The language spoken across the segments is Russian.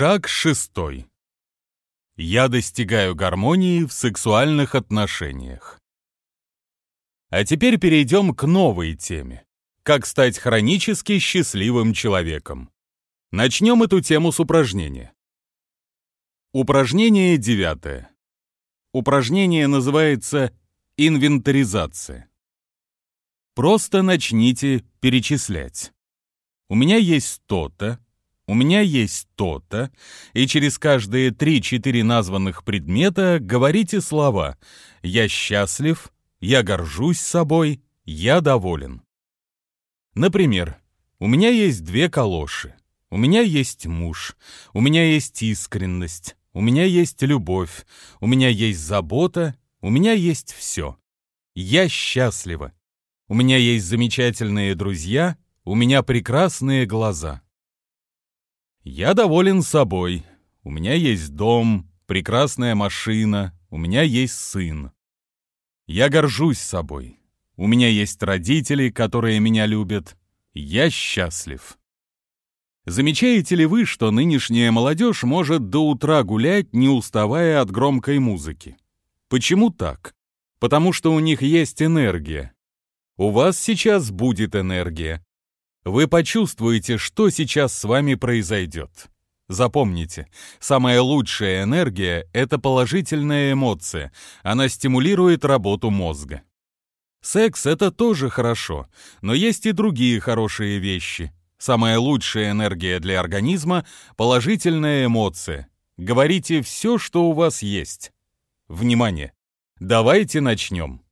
Шаг шестой. Я достигаю гармонии в сексуальных отношениях. А теперь перейдем к новой теме. Как стать хронически счастливым человеком. Начнем эту тему с упражнения. Упражнение девятое. Упражнение называется инвентаризация. Просто начните перечислять. У меня есть то-то, у меня есть то-то, и через каждые 3-4 названных предмета говорите слова «я счастлив», «я горжусь собой», «я доволен». Например, у меня есть две калоши, у меня есть муж, у меня есть искренность, у меня есть любовь, у меня есть забота, у меня есть все. Я счастлива. У меня есть замечательные друзья, у меня прекрасные глаза. Я доволен собой. У меня есть дом, прекрасная машина, у меня есть сын. Я горжусь собой. У меня есть родители, которые меня любят. Я счастлив. Замечаете ли вы, что нынешняя молодежь может до утра гулять, не уставая от громкой музыки? Почему так? Потому что у них есть энергия. У вас сейчас будет энергия. Вы почувствуете, что сейчас с вами произойдет. Запомните, самая лучшая энергия — это положительная эмоция. Она стимулирует работу мозга. Секс — это тоже хорошо, но есть и другие хорошие вещи. Самая лучшая энергия для организма — положительная эмоция. Говорите все, что у вас есть. Внимание! Давайте начнем.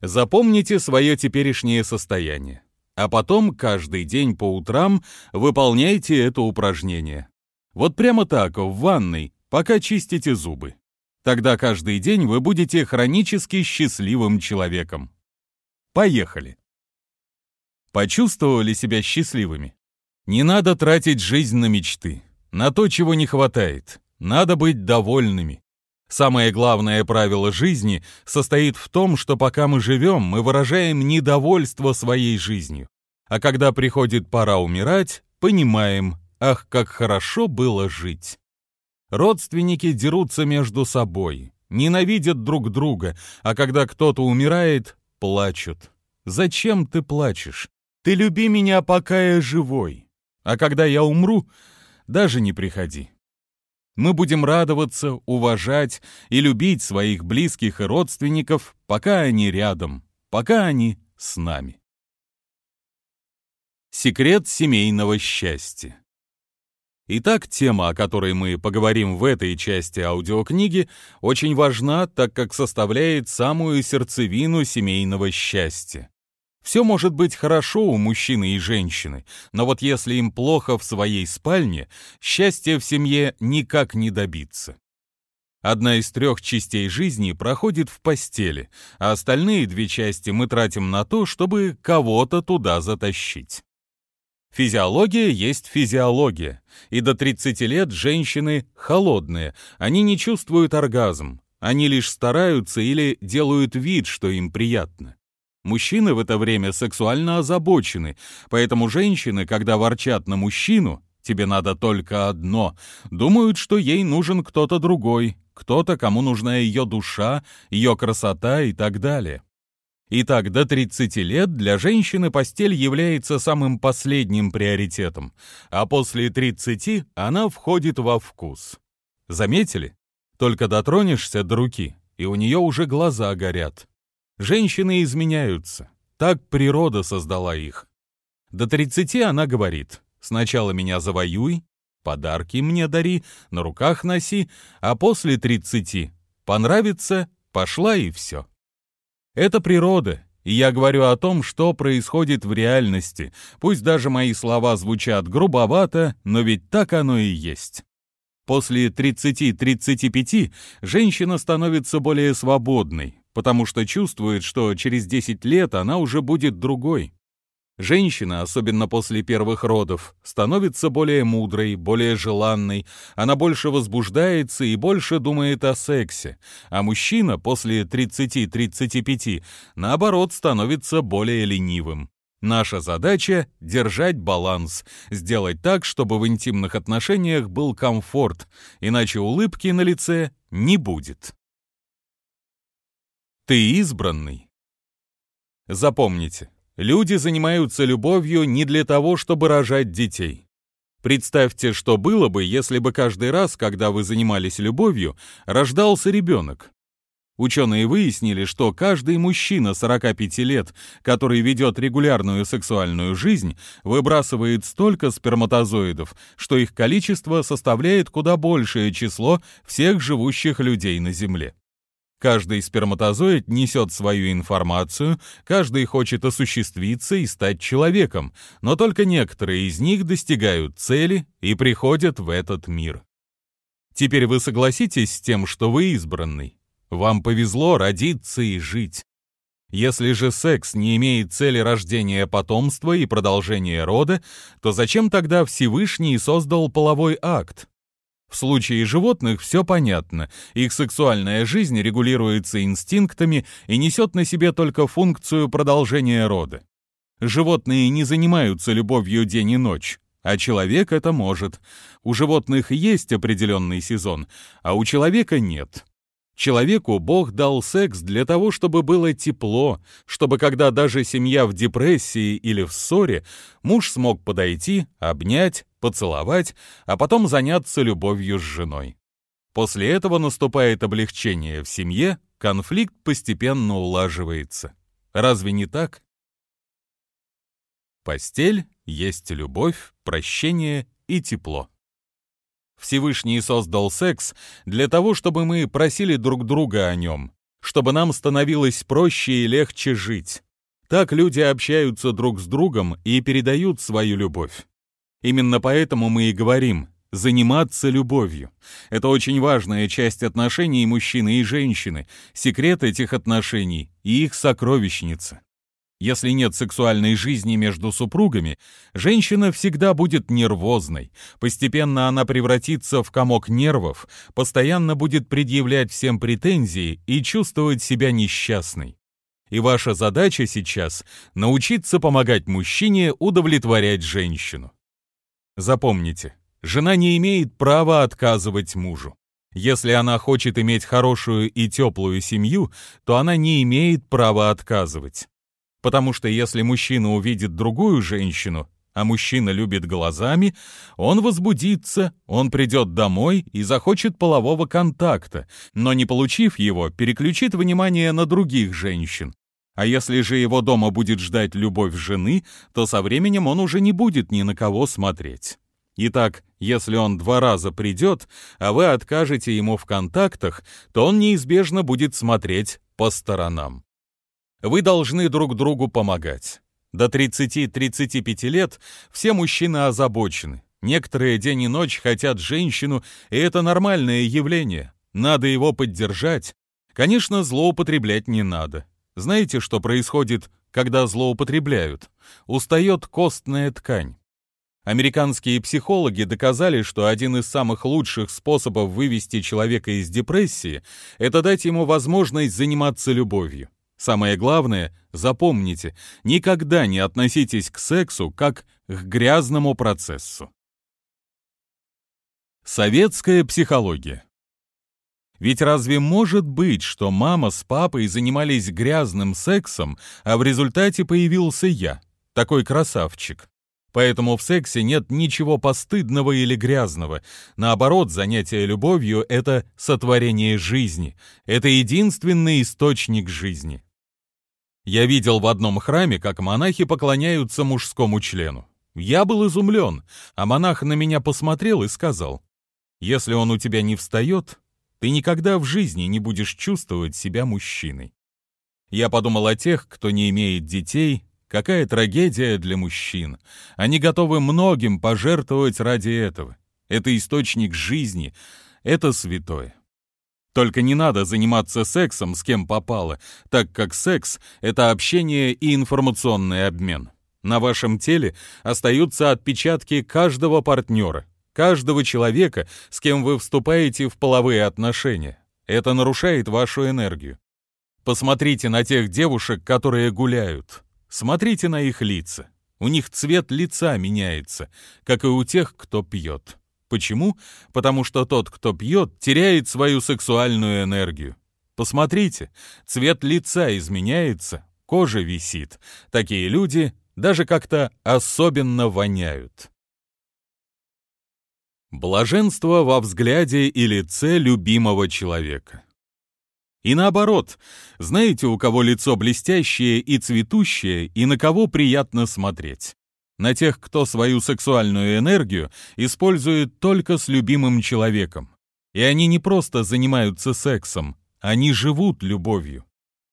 Запомните свое теперешнее состояние, а потом каждый день по утрам выполняйте это упражнение. Вот прямо так, в ванной, пока чистите зубы. Тогда каждый день вы будете хронически счастливым человеком. Поехали! Почувствовали себя счастливыми? Не надо тратить жизнь на мечты, на то, чего не хватает. Надо быть довольными. Самое главное правило жизни состоит в том, что пока мы живем, мы выражаем недовольство своей жизнью. А когда приходит пора умирать, понимаем, ах, как хорошо было жить. Родственники дерутся между собой, ненавидят друг друга, а когда кто-то умирает, плачут. Зачем ты плачешь? Ты люби меня, пока я живой. А когда я умру, даже не приходи. Мы будем радоваться, уважать и любить своих близких и родственников, пока они рядом, пока они с нами. Секрет семейного счастья. Итак, тема, о которой мы поговорим в этой части аудиокниги, очень важна, так как составляет самую сердцевину семейного счастья. Все может быть хорошо у мужчины и женщины, но вот если им плохо в своей спальне, счастья в семье никак не добиться. Одна из трех частей жизни проходит в постели, а остальные две части мы тратим на то, чтобы кого-то туда затащить. Физиология есть физиология, и до 30 лет женщины холодные, они не чувствуют оргазм, они лишь стараются или делают вид, что им приятно. Мужчины в это время сексуально озабочены, поэтому женщины, когда ворчат на мужчину, тебе надо только одно, думают, что ей нужен кто-то другой, кто-то, кому нужна ее душа, ее красота и так далее. Итак, до 30 лет для женщины постель является самым последним приоритетом, а после 30 она входит во вкус. Заметили? Только дотронешься до руки, и у нее уже глаза горят. Женщины изменяются. Так природа создала их. До 30 она говорит, сначала меня завоюй, подарки мне дари, на руках носи, а после 30 понравится, пошла и все. Это природа, и я говорю о том, что происходит в реальности. Пусть даже мои слова звучат грубовато, но ведь так оно и есть. После 30-35 женщина становится более свободной, потому что чувствует, что через 10 лет она уже будет другой. Женщина, особенно после первых родов, становится более мудрой, более желанной, она больше возбуждается и больше думает о сексе, а мужчина после 30-35, наоборот, становится более ленивым. Наша задача — держать баланс, сделать так, чтобы в интимных отношениях был комфорт, иначе улыбки на лице не будет. Ты избранный. Запомните, люди занимаются любовью не для того, чтобы рожать детей. Представьте, что было бы, если бы каждый раз, когда вы занимались любовью, рождался ребенок. Ученые выяснили, что каждый мужчина 45 лет, который ведет регулярную сексуальную жизнь, выбрасывает столько сперматозоидов, что их количество составляет куда большее число всех живущих людей на Земле. Каждый сперматозоид несет свою информацию, каждый хочет осуществиться и стать человеком, но только некоторые из них достигают цели и приходят в этот мир. Теперь вы согласитесь с тем, что вы избранный? Вам повезло родиться и жить. Если же секс не имеет цели рождения потомства и продолжения рода, то зачем тогда Всевышний создал половой акт? В случае животных все понятно. Их сексуальная жизнь регулируется инстинктами и несет на себе только функцию продолжения рода. Животные не занимаются любовью день и ночь, а человек это может. У животных есть определенный сезон, а у человека нет. Человеку Бог дал секс для того, чтобы было тепло, чтобы когда даже семья в депрессии или в ссоре, муж смог подойти, обнять, поцеловать, а потом заняться любовью с женой. После этого наступает облегчение в семье, конфликт постепенно улаживается. Разве не так? Постель есть любовь, прощение и тепло. Всевышний создал секс для того, чтобы мы просили друг друга о нем, чтобы нам становилось проще и легче жить. Так люди общаются друг с другом и передают свою любовь. Именно поэтому мы и говорим «заниматься любовью». Это очень важная часть отношений мужчины и женщины, секрет этих отношений и их сокровищница. Если нет сексуальной жизни между супругами, женщина всегда будет нервозной. Постепенно она превратится в комок нервов, постоянно будет предъявлять всем претензии и чувствовать себя несчастной. И ваша задача сейчас — научиться помогать мужчине удовлетворять женщину. Запомните, жена не имеет права отказывать мужу. Если она хочет иметь хорошую и теплую семью, то она не имеет права отказывать. Потому что если мужчина увидит другую женщину, а мужчина любит глазами, он возбудится, он придет домой и захочет полового контакта, но не получив его, переключит внимание на других женщин. А если же его дома будет ждать любовь жены, то со временем он уже не будет ни на кого смотреть. Итак, если он два раза придет, а вы откажете ему в контактах, то он неизбежно будет смотреть по сторонам. Вы должны друг другу помогать. До 30-35 лет все мужчины озабочены. Некоторые день и ночь хотят женщину, и это нормальное явление. Надо его поддержать. Конечно, злоупотреблять не надо. Знаете, что происходит, когда злоупотребляют? Устает костная ткань. Американские психологи доказали, что один из самых лучших способов вывести человека из депрессии – это дать ему возможность заниматься любовью. Самое главное, запомните, никогда не относитесь к сексу как к грязному процессу. Советская психология. Ведь разве может быть, что мама с папой занимались грязным сексом, а в результате появился я, такой красавчик? Поэтому в сексе нет ничего постыдного или грязного. Наоборот, занятие любовью — это сотворение жизни. Это единственный источник жизни. Я видел в одном храме, как монахи поклоняются мужскому члену. Я был изумлен, а монах на меня посмотрел и сказал, «Если он у тебя не встает, ты никогда в жизни не будешь чувствовать себя мужчиной». Я подумал о тех, кто не имеет детей, какая трагедия для мужчин. Они готовы многим пожертвовать ради этого. Это источник жизни, это святое. Только не надо заниматься сексом с кем попало, так как секс — это общение и информационный обмен. На вашем теле остаются отпечатки каждого партнера, каждого человека, с кем вы вступаете в половые отношения. Это нарушает вашу энергию. Посмотрите на тех девушек, которые гуляют. Смотрите на их лица. У них цвет лица меняется, как и у тех, кто пьет. Почему? Потому что тот, кто пьет, теряет свою сексуальную энергию. Посмотрите, цвет лица изменяется, кожа висит. Такие люди даже как-то особенно воняют. Блаженство во взгляде и лице любимого человека. И наоборот, знаете, у кого лицо блестящее и цветущее, и на кого приятно смотреть? На тех, кто свою сексуальную энергию использует только с любимым человеком. И они не просто занимаются сексом, они живут любовью.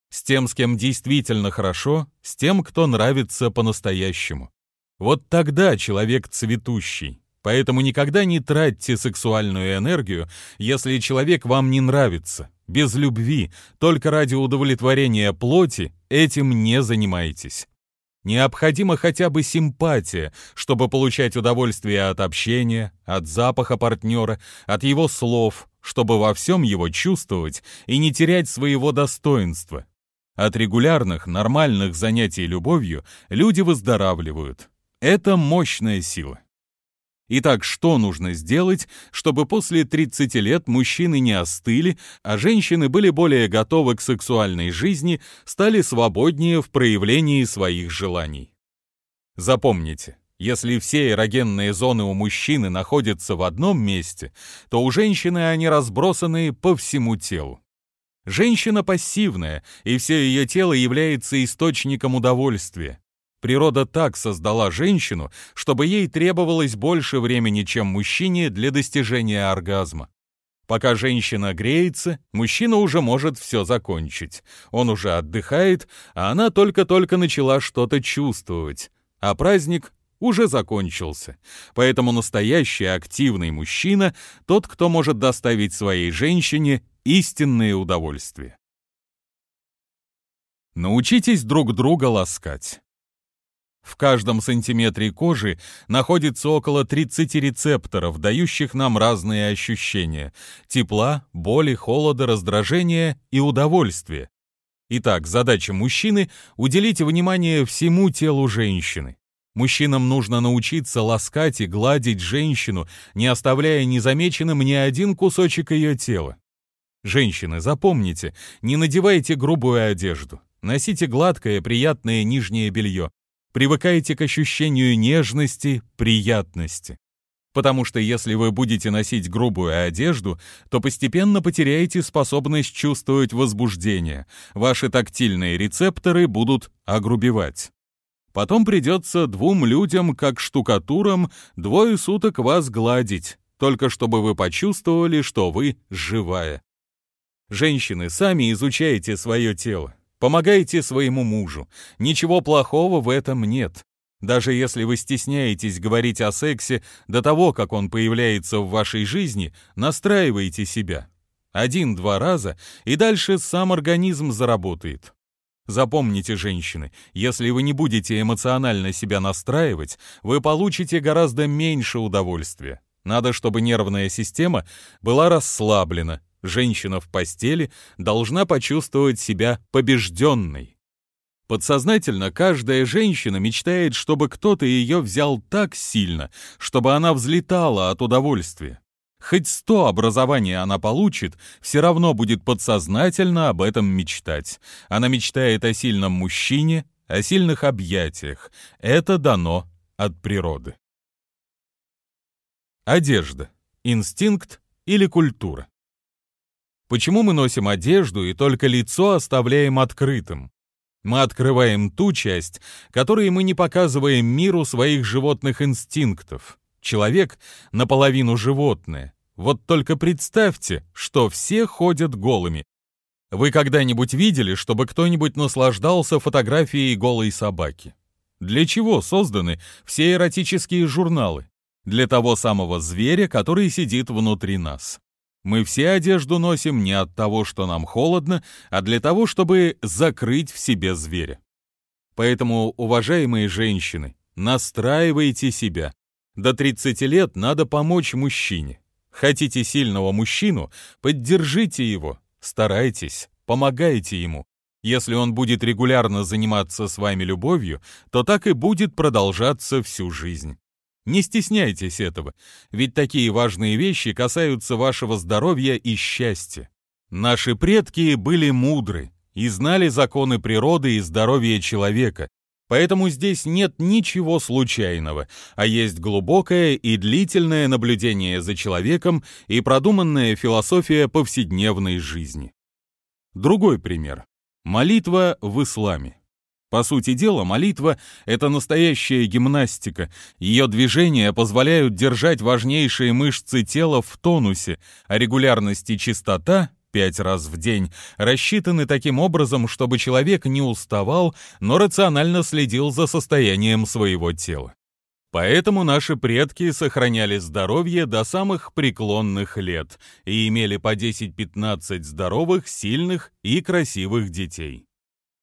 С тем, с кем действительно хорошо, с тем, кто нравится по-настоящему. Вот тогда человек цветущий. Поэтому никогда не тратьте сексуальную энергию, если человек вам не нравится. Без любви, только ради удовлетворения плоти, этим не занимайтесь. Необходима хотя бы симпатия, чтобы получать удовольствие от общения, от запаха партнера, от его слов, чтобы во всем его чувствовать и не терять своего достоинства. От регулярных, нормальных занятий любовью люди выздоравливают. Это мощная сила. Итак, что нужно сделать, чтобы после 30 лет мужчины не остыли, а женщины были более готовы к сексуальной жизни, стали свободнее в проявлении своих желаний? Запомните, если все эрогенные зоны у мужчины находятся в одном месте, то у женщины они разбросаны по всему телу. Женщина пассивная, и все ее тело является источником удовольствия. Природа так создала женщину, чтобы ей требовалось больше времени, чем мужчине для достижения оргазма. Пока женщина греется, мужчина уже может все закончить. Он уже отдыхает, а она только-только начала что-то чувствовать. А праздник уже закончился. Поэтому настоящий активный мужчина — тот, кто может доставить своей женщине истинное удовольствие. Научитесь друг друга ласкать. В каждом сантиметре кожи находится около 30 рецепторов, дающих нам разные ощущения – тепла, боли, холода, раздражения и удовольствия. Итак, задача мужчины – уделить внимание всему телу женщины. Мужчинам нужно научиться ласкать и гладить женщину, не оставляя незамеченным ни один кусочек ее тела. Женщины, запомните, не надевайте грубую одежду. Носите гладкое, приятное нижнее белье привыкаете к ощущению нежности, приятности. Потому что если вы будете носить грубую одежду, то постепенно потеряете способность чувствовать возбуждение, ваши тактильные рецепторы будут огрубевать. Потом придется двум людям, как штукатурам, двое суток вас гладить, только чтобы вы почувствовали, что вы живая. Женщины, сами изучайте свое тело. Помогайте своему мужу. Ничего плохого в этом нет. Даже если вы стесняетесь говорить о сексе до того, как он появляется в вашей жизни, настраивайте себя. Один-два раза, и дальше сам организм заработает. Запомните, женщины, если вы не будете эмоционально себя настраивать, вы получите гораздо меньше удовольствия. Надо, чтобы нервная система была расслаблена, женщина в постели должна почувствовать себя побежденной. Подсознательно каждая женщина мечтает, чтобы кто-то ее взял так сильно, чтобы она взлетала от удовольствия. Хоть сто образований она получит, все равно будет подсознательно об этом мечтать. Она мечтает о сильном мужчине, о сильных объятиях. Это дано от природы. Одежда. Инстинкт или культура. Почему мы носим одежду и только лицо оставляем открытым? Мы открываем ту часть, которой мы не показываем миру своих животных инстинктов. Человек наполовину животное. Вот только представьте, что все ходят голыми. Вы когда-нибудь видели, чтобы кто-нибудь наслаждался фотографией голой собаки? Для чего созданы все эротические журналы? Для того самого зверя, который сидит внутри нас. Мы все одежду носим не от того, что нам холодно, а для того, чтобы закрыть в себе зверя. Поэтому, уважаемые женщины, настраивайте себя. До 30 лет надо помочь мужчине. Хотите сильного мужчину, поддержите его, старайтесь, помогайте ему. Если он будет регулярно заниматься с вами любовью, то так и будет продолжаться всю жизнь. Не стесняйтесь этого, ведь такие важные вещи касаются вашего здоровья и счастья. Наши предки были мудры и знали законы природы и здоровья человека, поэтому здесь нет ничего случайного, а есть глубокое и длительное наблюдение за человеком и продуманная философия повседневной жизни. Другой пример. Молитва в исламе. По сути дела, молитва — это настоящая гимнастика. Ее движения позволяют держать важнейшие мышцы тела в тонусе, а регулярность и частота пять раз в день рассчитаны таким образом, чтобы человек не уставал, но рационально следил за состоянием своего тела. Поэтому наши предки сохраняли здоровье до самых преклонных лет и имели по 10-15 здоровых, сильных и красивых детей.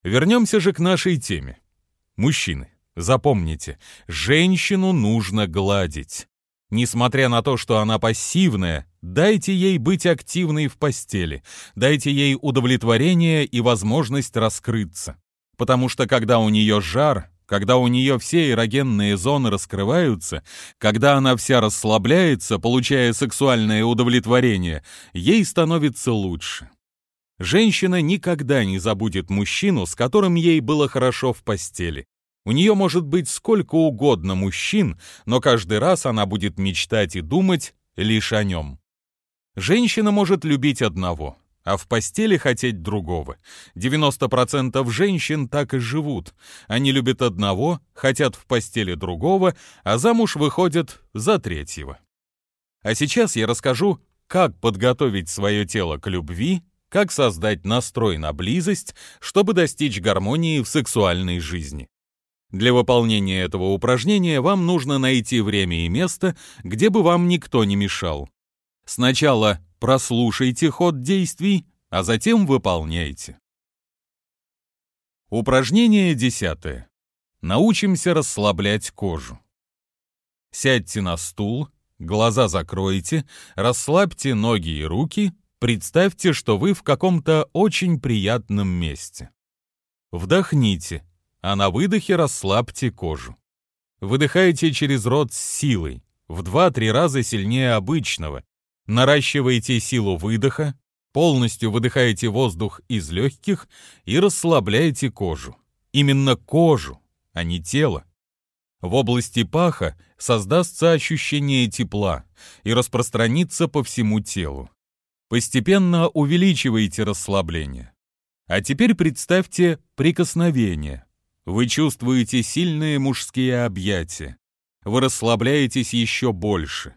Вернемся же к нашей теме. Мужчины, запомните, женщину нужно гладить. Несмотря на то, что она пассивная, дайте ей быть активной в постели, дайте ей удовлетворение и возможность раскрыться. Потому что когда у нее жар, когда у нее все эрогенные зоны раскрываются, когда она вся расслабляется, получая сексуальное удовлетворение, ей становится лучше. Женщина никогда не забудет мужчину, с которым ей было хорошо в постели. У нее может быть сколько угодно мужчин, но каждый раз она будет мечтать и думать лишь о нем. Женщина может любить одного, а в постели хотеть другого. 90% женщин так и живут. Они любят одного, хотят в постели другого, а замуж выходят за третьего. А сейчас я расскажу, как подготовить свое тело к любви как создать настрой на близость, чтобы достичь гармонии в сексуальной жизни. Для выполнения этого упражнения вам нужно найти время и место, где бы вам никто не мешал. Сначала прослушайте ход действий, а затем выполняйте. Упражнение десятое. Научимся расслаблять кожу. Сядьте на стул, глаза закройте, расслабьте ноги и руки Представьте, что вы в каком-то очень приятном месте. Вдохните, а на выдохе расслабьте кожу. Выдыхайте через рот с силой, в 2-3 раза сильнее обычного. Наращивайте силу выдоха, полностью выдыхаете воздух из легких и расслабляете кожу. Именно кожу, а не тело. В области паха создастся ощущение тепла и распространится по всему телу. Постепенно увеличиваете расслабление. А теперь представьте прикосновение. Вы чувствуете сильные мужские объятия. Вы расслабляетесь еще больше.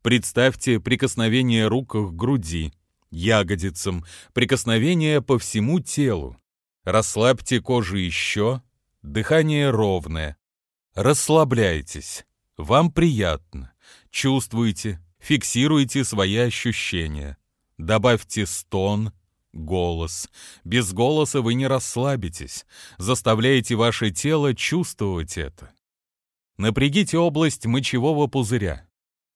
Представьте прикосновение рук к груди, ягодицам, прикосновение по всему телу. Расслабьте кожу еще, дыхание ровное. Расслабляйтесь. Вам приятно. Чувствуйте, фиксируйте свои ощущения. Добавьте стон, голос. Без голоса вы не расслабитесь. Заставляете ваше тело чувствовать это. Напрягите область мочевого пузыря.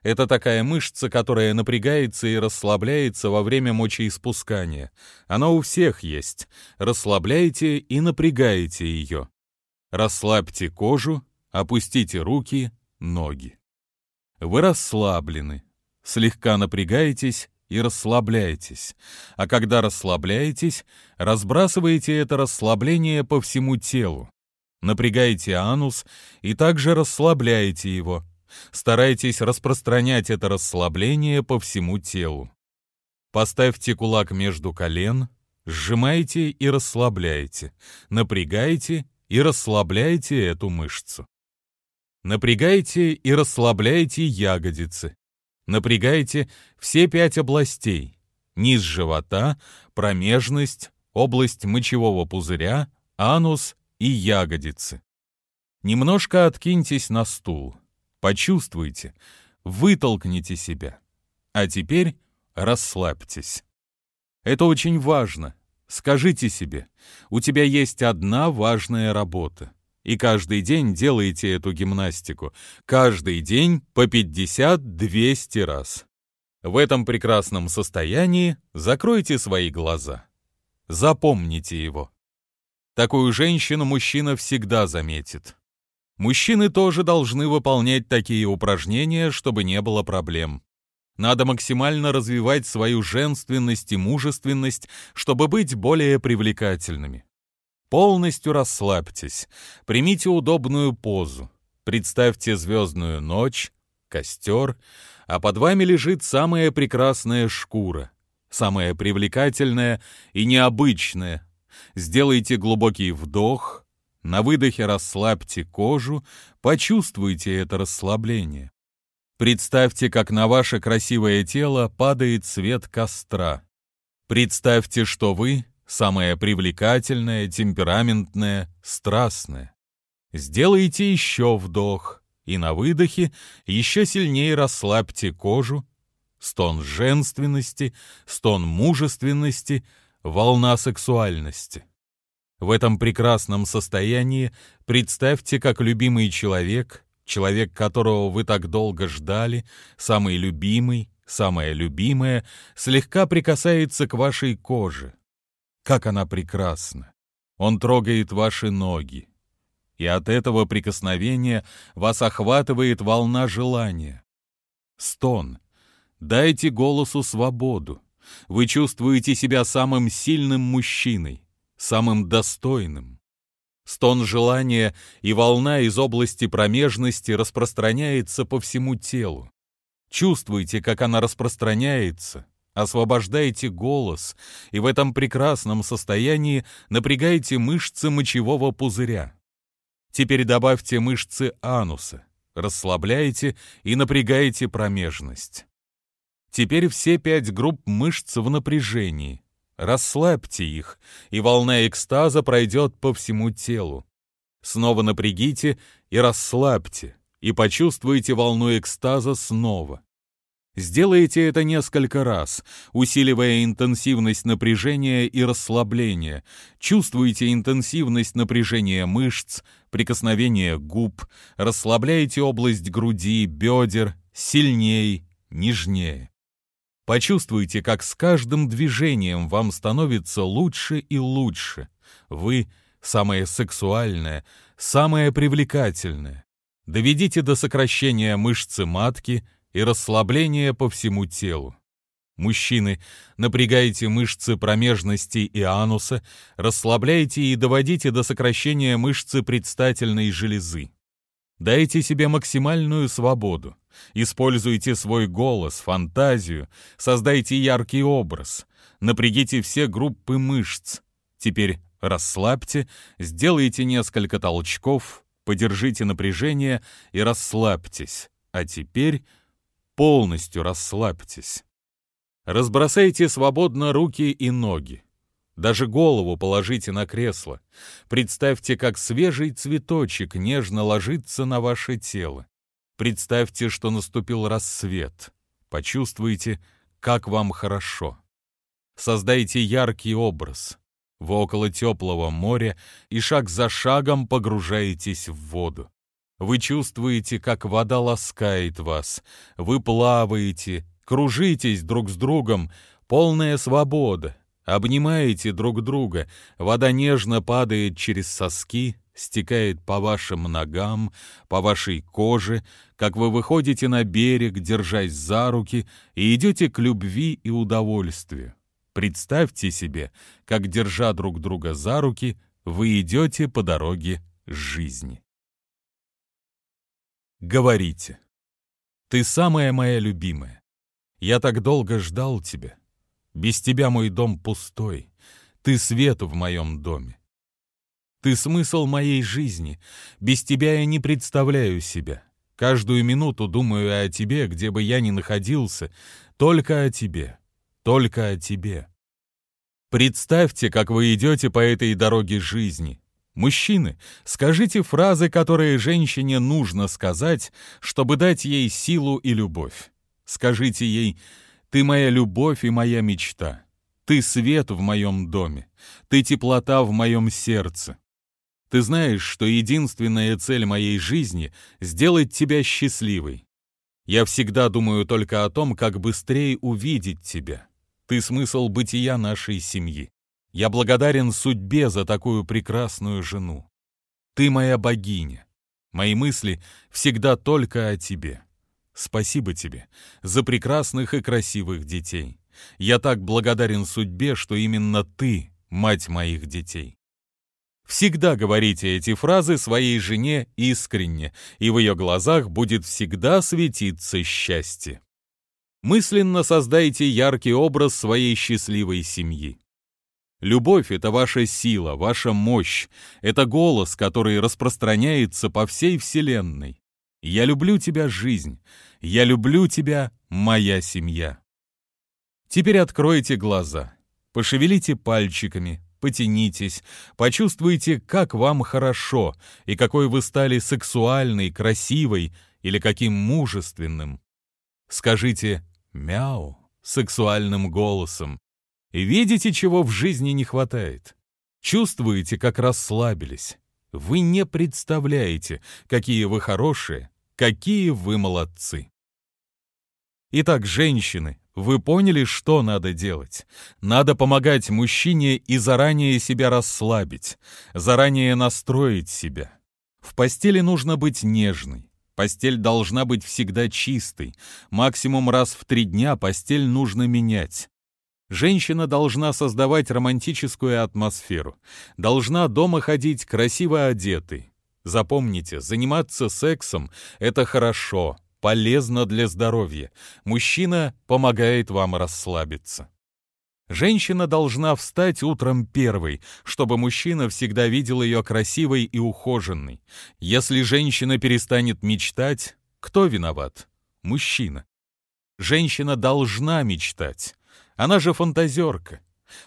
Это такая мышца, которая напрягается и расслабляется во время мочеиспускания. Она у всех есть. Расслабляйте и напрягаете ее. Расслабьте кожу, опустите руки, ноги. Вы расслаблены, слегка напрягаетесь и расслабляетесь. А когда расслабляетесь, разбрасываете это расслабление по всему телу. Напрягаете анус и также расслабляете его. Старайтесь распространять это расслабление по всему телу. Поставьте кулак между колен, сжимайте и расслабляйте, напрягайте и расслабляйте эту мышцу. Напрягайте и расслабляйте ягодицы, Напрягайте все пять областей. Низ живота, промежность, область мочевого пузыря, анус и ягодицы. Немножко откиньтесь на стул. Почувствуйте, вытолкните себя. А теперь расслабьтесь. Это очень важно. Скажите себе, у тебя есть одна важная работа и каждый день делаете эту гимнастику. Каждый день по 50-200 раз. В этом прекрасном состоянии закройте свои глаза. Запомните его. Такую женщину мужчина всегда заметит. Мужчины тоже должны выполнять такие упражнения, чтобы не было проблем. Надо максимально развивать свою женственность и мужественность, чтобы быть более привлекательными. Полностью расслабьтесь, примите удобную позу, представьте звездную ночь, костер, а под вами лежит самая прекрасная шкура, самая привлекательная и необычная. Сделайте глубокий вдох, на выдохе расслабьте кожу, почувствуйте это расслабление. Представьте, как на ваше красивое тело падает свет костра. Представьте, что вы самая привлекательная, темпераментная, страстная. Сделайте еще вдох, и на выдохе еще сильнее расслабьте кожу. Стон женственности, стон мужественности, волна сексуальности. В этом прекрасном состоянии представьте, как любимый человек, человек, которого вы так долго ждали, самый любимый, самая любимая, слегка прикасается к вашей коже. Как она прекрасна! Он трогает ваши ноги, и от этого прикосновения вас охватывает волна желания. Стон. Дайте голосу свободу. Вы чувствуете себя самым сильным мужчиной, самым достойным. Стон желания и волна из области промежности распространяется по всему телу. Чувствуйте, как она распространяется, освобождайте голос, и в этом прекрасном состоянии напрягайте мышцы мочевого пузыря. Теперь добавьте мышцы ануса, расслабляйте и напрягайте промежность. Теперь все пять групп мышц в напряжении. Расслабьте их, и волна экстаза пройдет по всему телу. Снова напрягите и расслабьте, и почувствуйте волну экстаза снова. Сделайте это несколько раз, усиливая интенсивность напряжения и расслабления. Чувствуйте интенсивность напряжения мышц, прикосновения губ, расслабляйте область груди, бедер, сильней, нежнее. Почувствуйте, как с каждым движением вам становится лучше и лучше. Вы — самое сексуальное, самое привлекательное. Доведите до сокращения мышцы матки — и расслабление по всему телу. Мужчины, напрягайте мышцы промежности и ануса, расслабляйте и доводите до сокращения мышцы предстательной железы. Дайте себе максимальную свободу. Используйте свой голос, фантазию, создайте яркий образ. Напрягите все группы мышц. Теперь расслабьте, сделайте несколько толчков, подержите напряжение и расслабьтесь. А теперь полностью расслабьтесь. Разбросайте свободно руки и ноги. Даже голову положите на кресло. Представьте, как свежий цветочек нежно ложится на ваше тело. Представьте, что наступил рассвет. Почувствуйте, как вам хорошо. Создайте яркий образ. Вы около теплого моря и шаг за шагом погружаетесь в воду. Вы чувствуете, как вода ласкает вас. Вы плаваете, кружитесь друг с другом, полная свобода. Обнимаете друг друга, вода нежно падает через соски, стекает по вашим ногам, по вашей коже, как вы выходите на берег, держась за руки, и идете к любви и удовольствию. Представьте себе, как, держа друг друга за руки, вы идете по дороге жизни говорите. Ты самая моя любимая. Я так долго ждал тебя. Без тебя мой дом пустой. Ты свет в моем доме. Ты смысл моей жизни. Без тебя я не представляю себя. Каждую минуту думаю о тебе, где бы я ни находился, только о тебе, только о тебе. Представьте, как вы идете по этой дороге жизни, Мужчины, скажите фразы, которые женщине нужно сказать, чтобы дать ей силу и любовь. Скажите ей «Ты моя любовь и моя мечта. Ты свет в моем доме. Ты теплота в моем сердце. Ты знаешь, что единственная цель моей жизни — сделать тебя счастливой. Я всегда думаю только о том, как быстрее увидеть тебя. Ты смысл бытия нашей семьи. Я благодарен судьбе за такую прекрасную жену. Ты моя богиня. Мои мысли всегда только о тебе. Спасибо тебе за прекрасных и красивых детей. Я так благодарен судьбе, что именно ты — мать моих детей. Всегда говорите эти фразы своей жене искренне, и в ее глазах будет всегда светиться счастье. Мысленно создайте яркий образ своей счастливой семьи. Любовь — это ваша сила, ваша мощь, это голос, который распространяется по всей Вселенной. Я люблю тебя, жизнь, я люблю тебя, моя семья. Теперь откройте глаза, пошевелите пальчиками, потянитесь, почувствуйте, как вам хорошо и какой вы стали сексуальной, красивой или каким мужественным. Скажите «мяу» сексуальным голосом, видите, чего в жизни не хватает. Чувствуете, как расслабились. Вы не представляете, какие вы хорошие, какие вы молодцы. Итак, женщины, вы поняли, что надо делать? Надо помогать мужчине и заранее себя расслабить, заранее настроить себя. В постели нужно быть нежной. Постель должна быть всегда чистой. Максимум раз в три дня постель нужно менять. Женщина должна создавать романтическую атмосферу, должна дома ходить красиво одетой. Запомните, заниматься сексом — это хорошо, полезно для здоровья. Мужчина помогает вам расслабиться. Женщина должна встать утром первой, чтобы мужчина всегда видел ее красивой и ухоженной. Если женщина перестанет мечтать, кто виноват? Мужчина. Женщина должна мечтать. Она же фантазерка.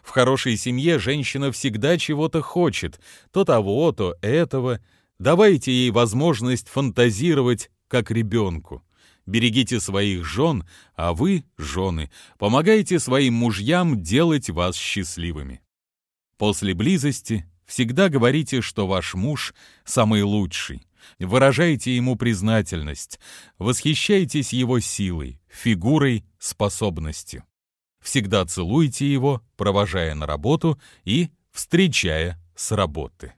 В хорошей семье женщина всегда чего-то хочет, то того, то этого. Давайте ей возможность фантазировать, как ребенку. Берегите своих жен, а вы, жены, помогайте своим мужьям делать вас счастливыми. После близости всегда говорите, что ваш муж самый лучший. Выражайте ему признательность, восхищайтесь его силой, фигурой, способностью. Всегда целуйте его, провожая на работу и встречая с работы.